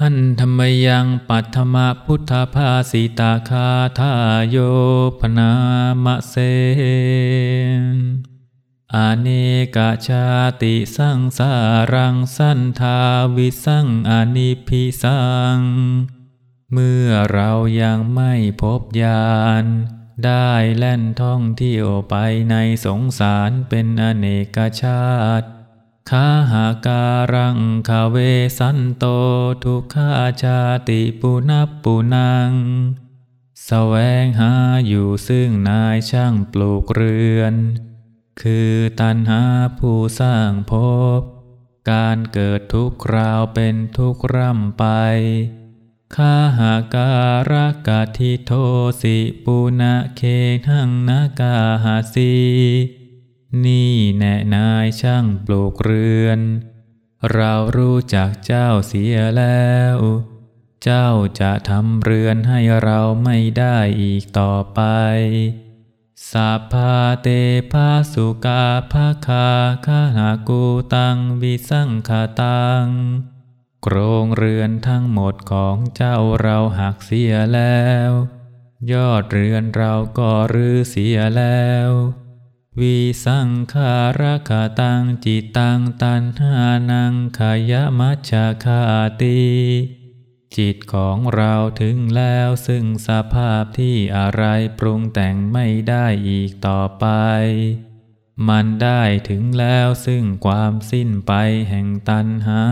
หันธรรมยังปัทมพุทธภาสิตาคาทาโยพนามะเสอเนกชาติสังสารังสันทาวิสังอนิพิสัง เมื่อเรายังไม่พบญาณได้แล่นท่องเที่ยวไปในสงสารเป็นอเนกชาติ คาหาการังคาเวสันโตทุกขาชาติปุนับปุนังสแสวงหาอยู่ซึ่งนายช่างปลูกเรือน คือตันหาผู้สร้างภพการเกิดทุกคราวเป็นทุกร่ำไปคาหาการกาทิโทสิปุณะเคหังนากาหาสี นี่แน่นายช่างปลูกเรือน เรารู้จักเจ้าเสียแล้ว เจ้าจะทำเรือนให้เราไม่ได้อีกต่อไปสัพพาเตภาสุกาภาคาคาหากูตังวิสังขาตังโครงเรือนทั้งหมดของเจ้าเราหักเสียแล้ว ยอดเรือนเราก็รื้อเสียแล้ว วิสังขารคาตังจิตตังตันหานังขยมัชฌาคาติจิตของเราถึงแล้วซึ่งสภาพที่อะไรปรุงแต่งไม่ได้อีกต่อไป มันได้ถึงแล้วซึ่งความสิ้นไปแห่งตัณหา